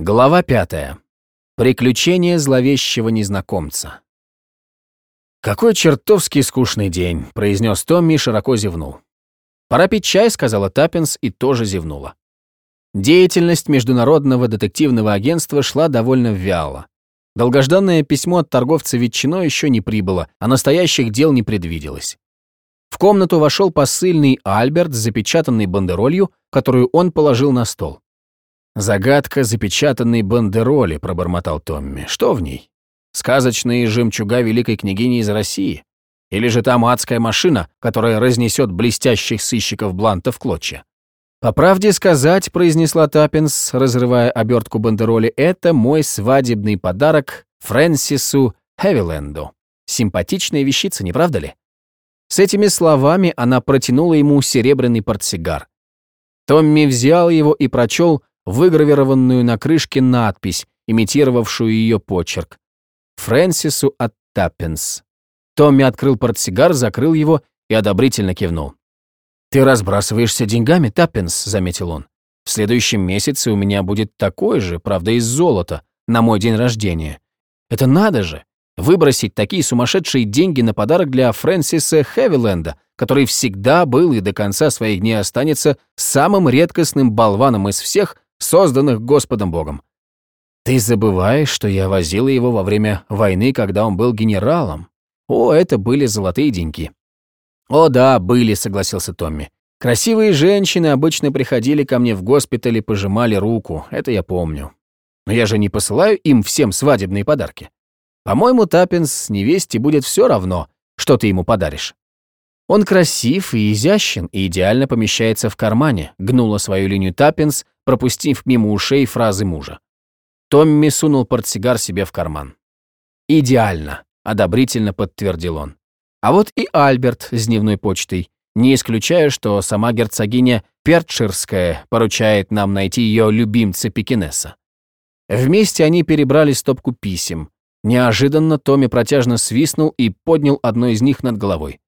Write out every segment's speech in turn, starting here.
Глава пятая. Приключения зловещего незнакомца. «Какой чертовски скучный день», — произнес Томми широко зевнул. «Пора пить чай», — сказала Таппинс и тоже зевнула. Деятельность Международного детективного агентства шла довольно вяло. Долгожданное письмо от торговца ветчиной еще не прибыло, а настоящих дел не предвиделось. В комнату вошел посыльный Альберт с запечатанной бандеролью, которую он положил на стол. «Загадка запечатанной бандероли», — пробормотал Томми. «Что в ней? Сказочные жемчуга великой княгини из России? Или же там адская машина, которая разнесет блестящих сыщиков Бланта в клочья?» «По правде сказать», — произнесла Таппинс, разрывая обертку бандероли, «это мой свадебный подарок Фрэнсису Хевиленду. Симпатичная вещица, не правда ли?» С этими словами она протянула ему серебряный портсигар. Томми взял его и прочел выгравированную на крышке надпись, имитировавшую ее почерк. Фрэнсису от Таппенс. Томми открыл портсигар, закрыл его и одобрительно кивнул. «Ты разбрасываешься деньгами, Таппинс», — заметил он. «В следующем месяце у меня будет такой же, правда, из золота, на мой день рождения. Это надо же! Выбросить такие сумасшедшие деньги на подарок для Фрэнсиса Хевиленда, который всегда был и до конца своих дней останется самым редкостным болваном из всех, созданных Господом Богом. Ты забываешь, что я возила его во время войны, когда он был генералом. О, это были золотые деньги. О да, были, согласился Томми. Красивые женщины обычно приходили ко мне в госпиталь и пожимали руку, это я помню. Но я же не посылаю им всем свадебные подарки. По-моему, Таппенс невесте будет все равно, что ты ему подаришь. Он красив и изящен и идеально помещается в кармане, гнула свою линию Таппенс, пропустив мимо ушей фразы мужа. Томми сунул портсигар себе в карман. «Идеально», — одобрительно подтвердил он. А вот и Альберт с дневной почтой. Не исключаю, что сама герцогиня Пертширская поручает нам найти ее любимца Пекинеса. Вместе они перебрали стопку писем. Неожиданно Томми протяжно свистнул и поднял одно из них над головой.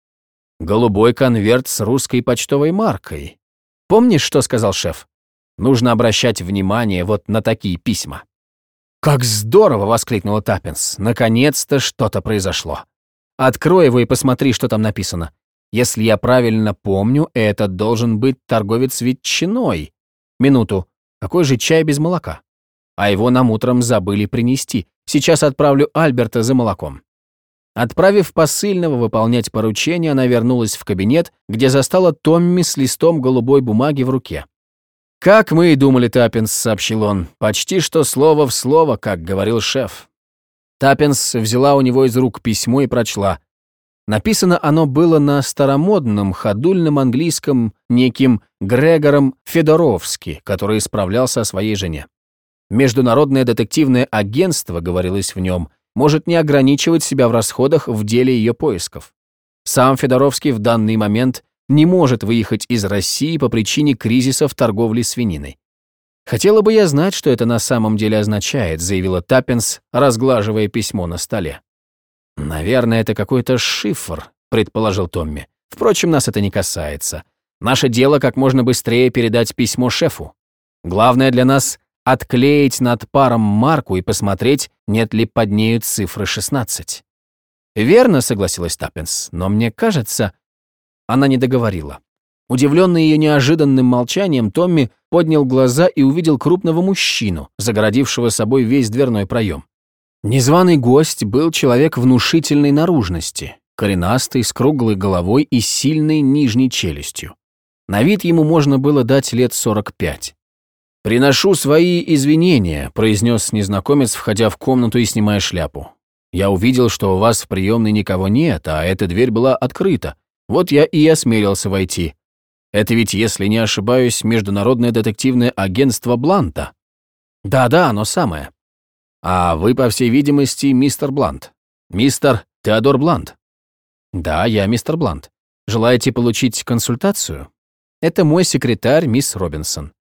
Голубой конверт с русской почтовой маркой. Помнишь, что сказал шеф? Нужно обращать внимание вот на такие письма. «Как здорово!» — воскликнула Таппинс. «Наконец-то что-то произошло. Открой его и посмотри, что там написано. Если я правильно помню, это должен быть торговец ветчиной. Минуту. Какой же чай без молока? А его нам утром забыли принести. Сейчас отправлю Альберта за молоком». Отправив посыльного выполнять поручение, она вернулась в кабинет, где застала Томми с листом голубой бумаги в руке. «Как мы и думали, Таппинс», — сообщил он, — «почти что слово в слово, как говорил шеф». Таппинс взяла у него из рук письмо и прочла. Написано оно было на старомодном, ходульном английском неким Грегором Федоровски, который исправлялся о своей жене. Международное детективное агентство, говорилось в нем, может не ограничивать себя в расходах в деле ее поисков. Сам Федоровский в данный момент не может выехать из России по причине кризиса в торговле свининой. «Хотела бы я знать, что это на самом деле означает», заявила Таппинс, разглаживая письмо на столе. «Наверное, это какой-то шифр», предположил Томми. «Впрочем, нас это не касается. Наше дело как можно быстрее передать письмо шефу. Главное для нас — отклеить над паром марку и посмотреть, нет ли под нею цифры 16». «Верно», — согласилась Таппинс, «но мне кажется, она не договорила. Удивленный ее неожиданным молчанием, Томми поднял глаза и увидел крупного мужчину, загородившего собой весь дверной проем. Незваный гость был человек внушительной наружности, коренастый, с круглой головой и сильной нижней челюстью. На вид ему можно было дать лет 45. «Приношу свои извинения», — произнес незнакомец, входя в комнату и снимая шляпу. «Я увидел, что у вас в приемной никого нет, а эта дверь была открыта. Вот я и осмелился войти. Это ведь, если не ошибаюсь, Международное детективное агентство Бланта. Да-да, оно самое. А вы, по всей видимости, мистер Блант. Мистер Теодор Блант. Да, я мистер Блант. Желаете получить консультацию? Это мой секретарь, мисс Робинсон.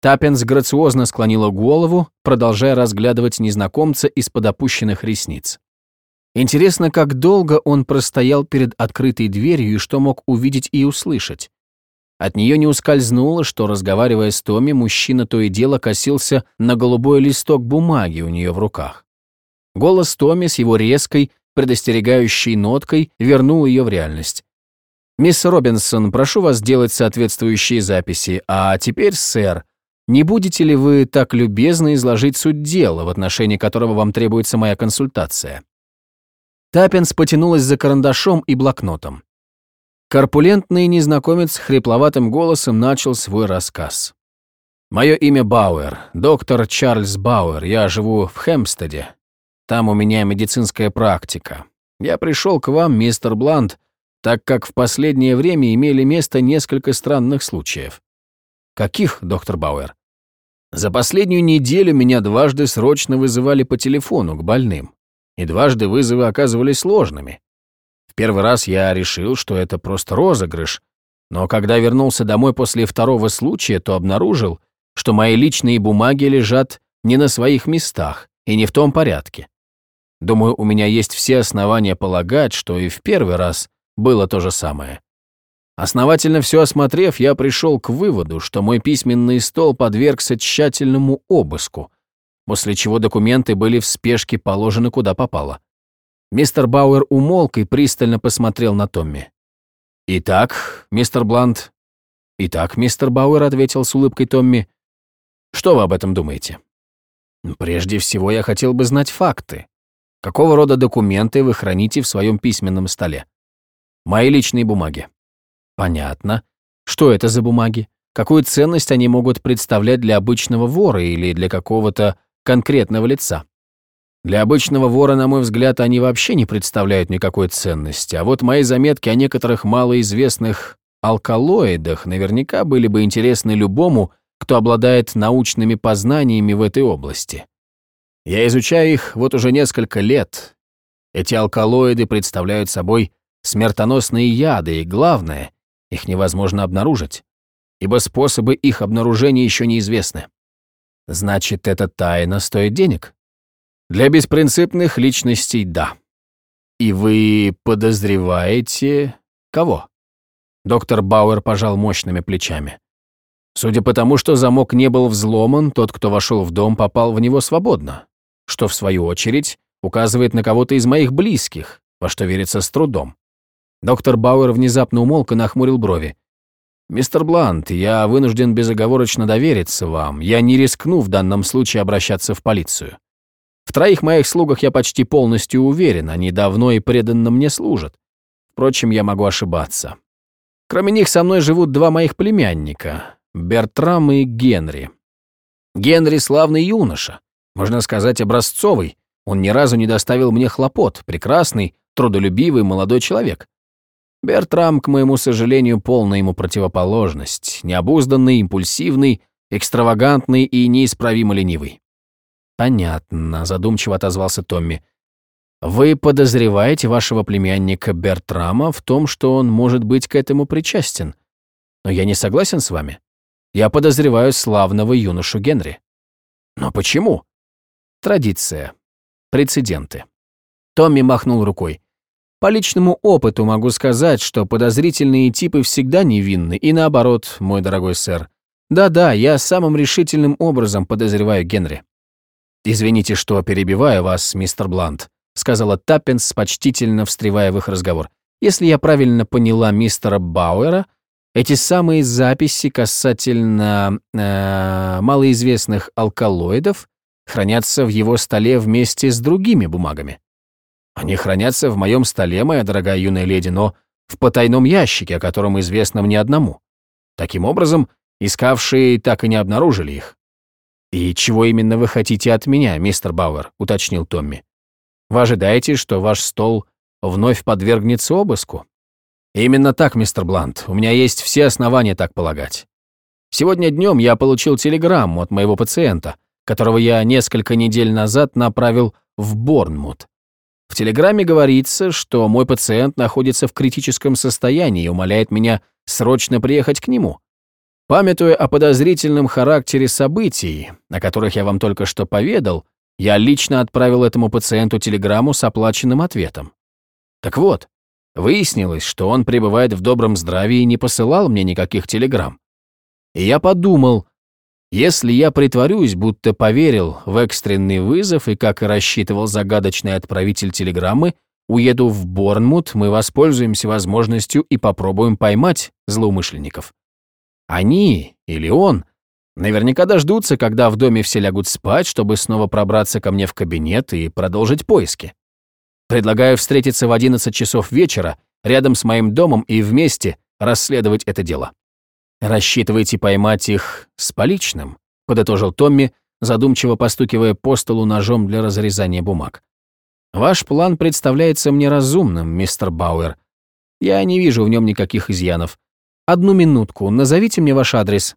Таппинс грациозно склонила голову, продолжая разглядывать незнакомца из-под опущенных ресниц. Интересно, как долго он простоял перед открытой дверью и что мог увидеть и услышать. От нее не ускользнуло, что, разговаривая с Томми, мужчина то и дело косился на голубой листок бумаги у нее в руках. Голос Томми с его резкой, предостерегающей ноткой вернул ее в реальность. «Мисс Робинсон, прошу вас сделать соответствующие записи. А теперь, сэр, не будете ли вы так любезно изложить суть дела, в отношении которого вам требуется моя консультация?» Таппенс потянулась за карандашом и блокнотом. Корпулентный незнакомец хрипловатым голосом начал свой рассказ. «Мое имя Бауэр, доктор Чарльз Бауэр, я живу в Хэмпстеде. Там у меня медицинская практика. Я пришел к вам, мистер Блант, так как в последнее время имели место несколько странных случаев. Каких, доктор Бауэр? За последнюю неделю меня дважды срочно вызывали по телефону к больным, и дважды вызовы оказывались сложными. В первый раз я решил, что это просто розыгрыш, но когда вернулся домой после второго случая, то обнаружил, что мои личные бумаги лежат не на своих местах и не в том порядке. Думаю, у меня есть все основания полагать, что и в первый раз было то же самое. Основательно все осмотрев, я пришел к выводу, что мой письменный стол подвергся тщательному обыску, после чего документы были в спешке положены куда попало. Мистер Бауэр умолк и пристально посмотрел на Томми. «Итак, мистер Блант...» «Итак, мистер Бауэр», — ответил с улыбкой Томми. «Что вы об этом думаете?» «Прежде всего, я хотел бы знать факты. Какого рода документы вы храните в своем письменном столе?» «Мои личные бумаги», Понятно. Что это за бумаги? Какую ценность они могут представлять для обычного вора или для какого-то конкретного лица? Для обычного вора, на мой взгляд, они вообще не представляют никакой ценности, а вот мои заметки о некоторых малоизвестных алкалоидах наверняка были бы интересны любому, кто обладает научными познаниями в этой области. Я изучаю их вот уже несколько лет. Эти алкалоиды представляют собой смертоносные яды, и главное, их невозможно обнаружить, ибо способы их обнаружения еще неизвестны. Значит, эта тайна стоит денег? Для беспринципных личностей – да. И вы подозреваете... кого? Доктор Бауэр пожал мощными плечами. Судя по тому, что замок не был взломан, тот, кто вошел в дом, попал в него свободно, что, в свою очередь, указывает на кого-то из моих близких, во что верится с трудом. Доктор Бауэр внезапно умолк и нахмурил брови. «Мистер Блант, я вынужден безоговорочно довериться вам. Я не рискну в данном случае обращаться в полицию. В троих моих слугах я почти полностью уверен, они давно и преданно мне служат. Впрочем, я могу ошибаться. Кроме них со мной живут два моих племянника, Бертрам и Генри. Генри славный юноша, можно сказать, образцовый. Он ни разу не доставил мне хлопот, прекрасный, трудолюбивый молодой человек. Бертрам, к моему сожалению, полная ему противоположность, необузданный, импульсивный, экстравагантный и неисправимо ленивый. «Понятно», — задумчиво отозвался Томми. «Вы подозреваете вашего племянника Бертрама в том, что он может быть к этому причастен. Но я не согласен с вами. Я подозреваю славного юношу Генри». «Но почему?» «Традиция. Прецеденты». Томми махнул рукой. По личному опыту могу сказать, что подозрительные типы всегда невинны, и наоборот, мой дорогой сэр. Да-да, я самым решительным образом подозреваю Генри. «Извините, что перебиваю вас, мистер Блант», сказала Таппинс, почтительно встревая в их разговор. «Если я правильно поняла мистера Бауэра, эти самые записи касательно э, малоизвестных алкалоидов хранятся в его столе вместе с другими бумагами». Они хранятся в моем столе, моя дорогая юная леди, но в потайном ящике, о котором известно мне одному. Таким образом, искавшие так и не обнаружили их. «И чего именно вы хотите от меня, мистер Бауэр?» — уточнил Томми. «Вы ожидаете, что ваш стол вновь подвергнется обыску?» «Именно так, мистер Блант. У меня есть все основания так полагать. Сегодня днем я получил телеграмму от моего пациента, которого я несколько недель назад направил в Борнмут. В телеграмме говорится, что мой пациент находится в критическом состоянии и умоляет меня срочно приехать к нему. Памятуя о подозрительном характере событий, о которых я вам только что поведал, я лично отправил этому пациенту телеграмму с оплаченным ответом. Так вот, Выяснилось, что он пребывает в добром здравии и не посылал мне никаких телеграмм. И я подумал, если я притворюсь, будто поверил в экстренный вызов и, как рассчитывал загадочный отправитель телеграммы, уеду в Борнмут, мы воспользуемся возможностью и попробуем поймать злоумышленников. Они или он наверняка дождутся, когда в доме все лягут спать, чтобы снова пробраться ко мне в кабинет и продолжить поиски. Предлагаю встретиться в 11 часов вечера рядом с моим домом и вместе расследовать это дело. Рассчитывайте поймать их с поличным, подытожил Томми, задумчиво постукивая по столу ножом для разрезания бумаг. Ваш план представляется мне разумным, мистер Бауэр. Я не вижу в нем никаких изъянов. Одну минутку, назовите мне ваш адрес.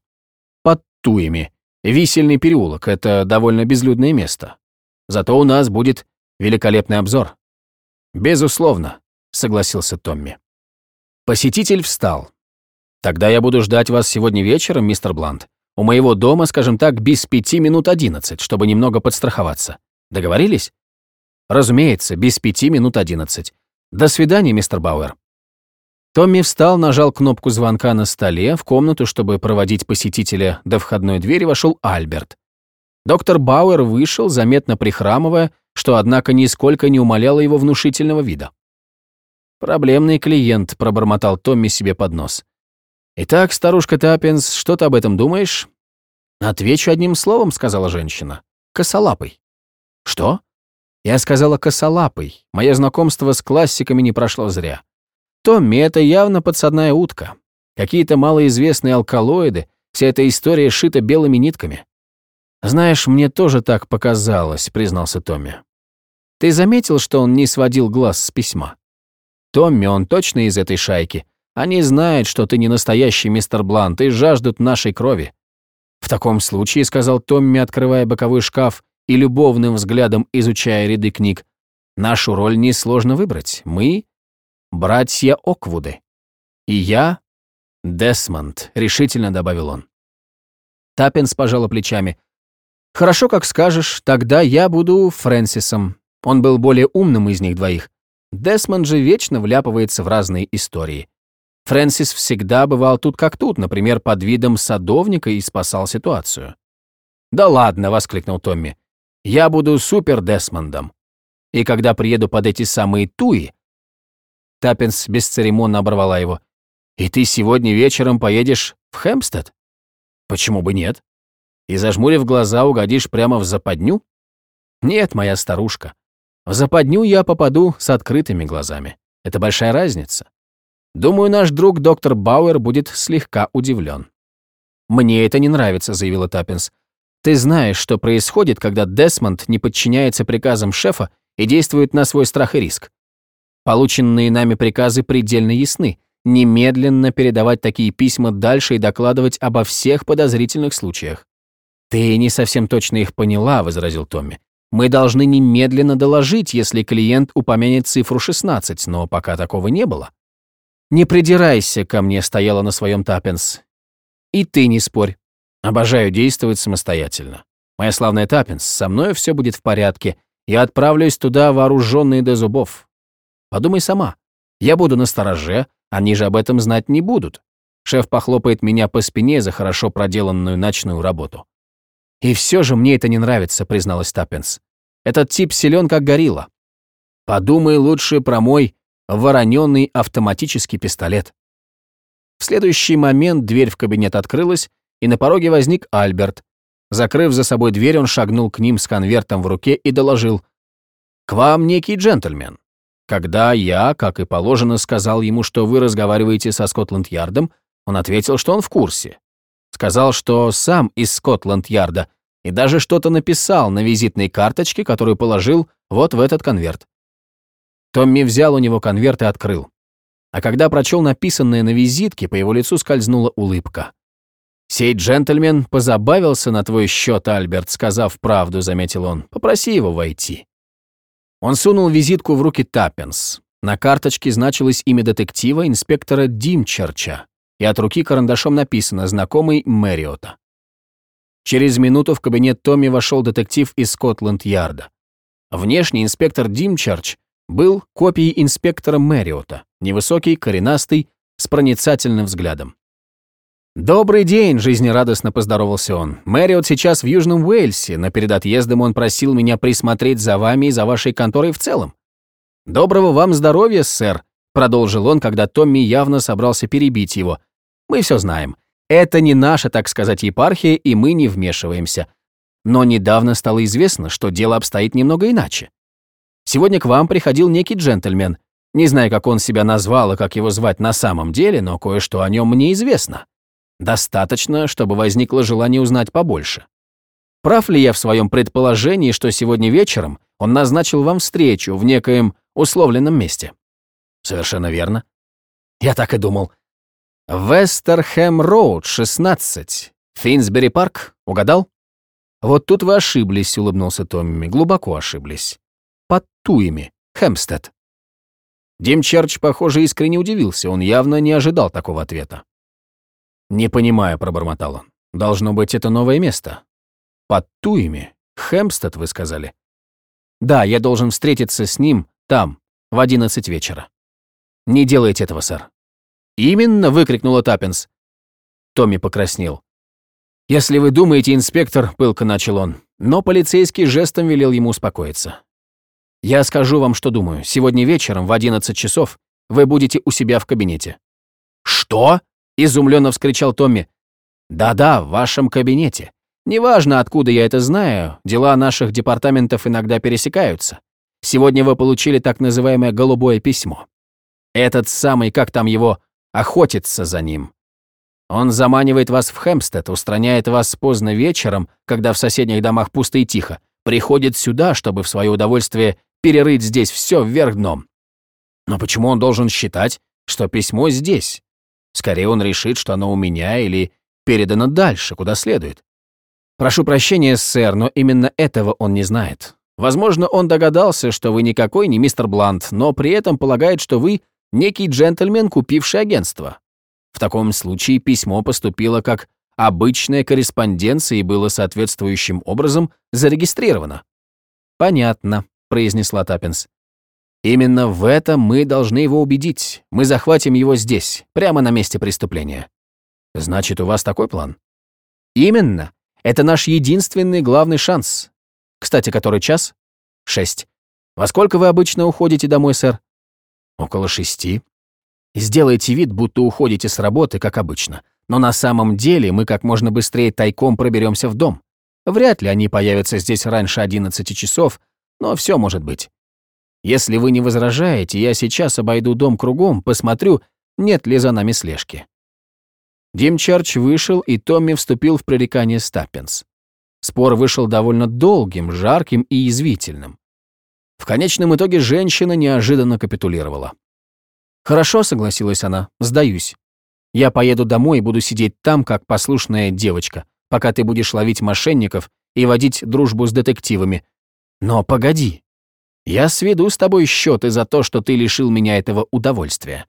Под Туями. Висельный переулок — это довольно безлюдное место. Зато у нас будет великолепный обзор. «Безусловно», — согласился Томми. Посетитель встал. «Тогда я буду ждать вас сегодня вечером, мистер Блант. У моего дома, скажем так, без пяти минут одиннадцать, чтобы немного подстраховаться. Договорились?» «Разумеется, без пяти минут одиннадцать. До свидания, мистер Бауэр». Томми встал, нажал кнопку звонка на столе. В комнату, чтобы проводить посетителя до входной двери, вошел Альберт. Доктор Бауэр вышел, заметно прихрамывая, что, однако, нисколько не умаляло его внушительного вида. «Проблемный клиент», — пробормотал Томми себе под нос. «Итак, старушка Таппинс, что ты об этом думаешь?» «Отвечу одним словом», — сказала женщина. «Косолапый». «Что?» Я сказала «косолапый». Мое знакомство с классиками не прошло зря. Томми — это явно подсадная утка. Какие-то малоизвестные алкалоиды, вся эта история шита белыми нитками. «Знаешь, мне тоже так показалось», — признался Томми. Ты заметил, что он не сводил глаз с письма? Томми, он точно из этой шайки. Они знают, что ты не настоящий мистер Блант и жаждут нашей крови. В таком случае, сказал Томми, открывая боковой шкаф и любовным взглядом изучая ряды книг, нашу роль несложно выбрать. Мы — братья Оквуды. И я — Десмонд, решительно добавил он. Таппинс пожала плечами. «Хорошо, как скажешь, тогда я буду Фрэнсисом, он был более умным из них двоих. Десмонд же вечно вляпывается в разные истории. Фрэнсис всегда бывал тут как тут, например, под видом садовника и спасал ситуацию. «Да ладно!» — воскликнул Томми. «Я буду супер Десмондом. И когда приеду под эти самые туи...» Таппинс бесцеремонно оборвала его. «И ты сегодня вечером поедешь в Хэмпстед?» «Почему бы нет? И зажмурив глаза, угодишь прямо в западню?» «Нет, моя старушка. В западню я попаду с открытыми глазами. Это большая разница. Думаю, наш друг доктор Бауэр будет слегка удивлен. «Мне это не нравится», — заявила Таппинс. «Ты знаешь, что происходит, когда Десмонд не подчиняется приказам шефа и действует на свой страх и риск. Полученные нами приказы предельно ясны. Немедленно передавать такие письма дальше и докладывать обо всех подозрительных случаях. «Ты не совсем точно их поняла», — возразил Томми. Мы должны немедленно доложить, если клиент упомянет цифру 16, но пока такого не было. «Не придирайся ко мне», — стояла на своем Таппинс. «И ты не спорь. Обожаю действовать самостоятельно. Моя славная Таппинс, со мной все будет в порядке. Я отправлюсь туда вооруженный до зубов. Подумай сама. Я буду на стороже, они же об этом знать не будут. Шеф похлопает меня по спине за хорошо проделанную ночную работу. «И все же мне это не нравится», — призналась Таппинс. «Этот тип силен как горилла. Подумай лучше про мой вороненный автоматический пистолет». В следующий момент дверь в кабинет открылась, и на пороге возник Альберт. Закрыв за собой дверь, он шагнул к ним с конвертом в руке и доложил. «К вам некий джентльмен. Когда я, как и положено, сказал ему, что вы разговариваете со Скотланд-Ярдом, он ответил, что он в курсе. Сказал, что сам из Скотланд-Ярда, и даже что-то написал на визитной карточке, которую положил вот в этот конверт. Томми взял у него конверт и открыл. А когда прочел написанное на визитке, по его лицу скользнула улыбка. «Сей джентльмен позабавился на твой счет, Альберт, сказав правду», — заметил он. «Попроси его войти». Он сунул визитку в руки Таппенс. На карточке значилось имя детектива, инспектора Димчерча и от руки карандашом написано «Знакомый Мэриота». Через минуту в кабинет Томми вошел детектив из Скотланд-Ярда. Внешний инспектор Димчарч был копией инспектора Мэриота. невысокий, коренастый, с проницательным взглядом. «Добрый день!» – жизнерадостно поздоровался он. «Мэриот сейчас в Южном Уэльсе, но перед отъездом он просил меня присмотреть за вами и за вашей конторой в целом. Доброго вам здоровья, сэр!» – продолжил он, когда Томми явно собрался перебить его. «Мы все знаем. Это не наша, так сказать, епархия, и мы не вмешиваемся. Но недавно стало известно, что дело обстоит немного иначе. Сегодня к вам приходил некий джентльмен. Не знаю, как он себя назвал и как его звать на самом деле, но кое-что о нем мне известно. Достаточно, чтобы возникло желание узнать побольше. Прав ли я в своем предположении, что сегодня вечером он назначил вам встречу в некоем условленном месте? Совершенно верно. Я так и думал. Вестерхэм-роуд, 16. Финсбери-парк. Угадал? Вот тут вы ошиблись, улыбнулся Томми. Глубоко ошиблись. Под Туями. Хэмстед. Дим Черч, похоже, искренне удивился. Он явно не ожидал такого ответа. «Не понимаю», — пробормотал он. «Должно быть, это новое место». «Под Туями? Хэмстед, вы сказали?» «Да, я должен встретиться с ним там, в одиннадцать вечера». «Не делайте этого, сэр». «Именно!» — выкрикнула Таппинс. Томми покраснел. «Если вы думаете, инспектор», — пылко начал он, но полицейский жестом велел ему успокоиться. «Я скажу вам, что думаю. Сегодня вечером в одиннадцать часов вы будете у себя в кабинете». «Что?» Изумленно вскричал Томми. «Да-да, в вашем кабинете. Неважно, откуда я это знаю, дела наших департаментов иногда пересекаются. Сегодня вы получили так называемое «голубое письмо». Этот самый, как там его, охотится за ним. Он заманивает вас в Хэмстед, устраняет вас поздно вечером, когда в соседних домах пусто и тихо, приходит сюда, чтобы в свое удовольствие перерыть здесь все вверх дном. Но почему он должен считать, что письмо здесь? Скорее он решит, что оно у меня или передано дальше, куда следует. Прошу прощения, сэр, но именно этого он не знает. Возможно, он догадался, что вы никакой не мистер Блант, но при этом полагает, что вы некий джентльмен, купивший агентство. В таком случае письмо поступило как обычная корреспонденция и было соответствующим образом зарегистрировано. «Понятно», — произнесла Таппинс. Именно в этом мы должны его убедить. Мы захватим его здесь, прямо на месте преступления. Значит, у вас такой план? Именно. Это наш единственный главный шанс. Кстати, который час? Шесть. Во сколько вы обычно уходите домой, сэр? Около шести. Сделайте вид, будто уходите с работы, как обычно. Но на самом деле мы как можно быстрее тайком проберемся в дом. Вряд ли они появятся здесь раньше одиннадцати часов, но все может быть. Если вы не возражаете, я сейчас обойду дом кругом, посмотрю, нет ли за нами слежки». Дим Чарч вышел, и Томми вступил в пререкание Стаппинс. Спор вышел довольно долгим, жарким и язвительным. В конечном итоге женщина неожиданно капитулировала. «Хорошо», — согласилась она, — «сдаюсь. Я поеду домой и буду сидеть там, как послушная девочка, пока ты будешь ловить мошенников и водить дружбу с детективами. Но погоди, я сведу с тобой счеты за то, что ты лишил меня этого удовольствия».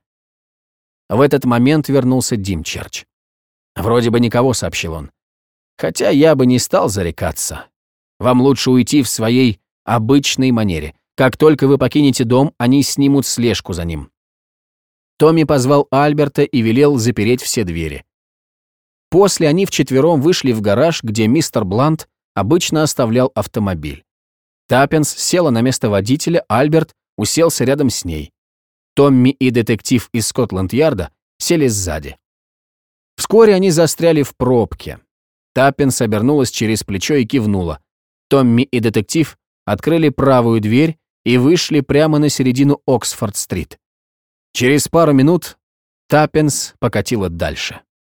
В этот момент вернулся Дим Черч. «Вроде бы никого», — сообщил он. «Хотя я бы не стал зарекаться. Вам лучше уйти в своей обычной манере. Как только вы покинете дом, они снимут слежку за ним». Томми позвал Альберта и велел запереть все двери. После они вчетвером вышли в гараж, где мистер Блант обычно оставлял автомобиль. Таппенс села на место водителя, Альберт уселся рядом с ней. Томми и детектив из Скотланд-Ярда сели сзади. Вскоре они застряли в пробке. Таппенс обернулась через плечо и кивнула. Томми и детектив открыли правую дверь и вышли прямо на середину Оксфорд-стрит. Через пару минут Таппенс покатила дальше.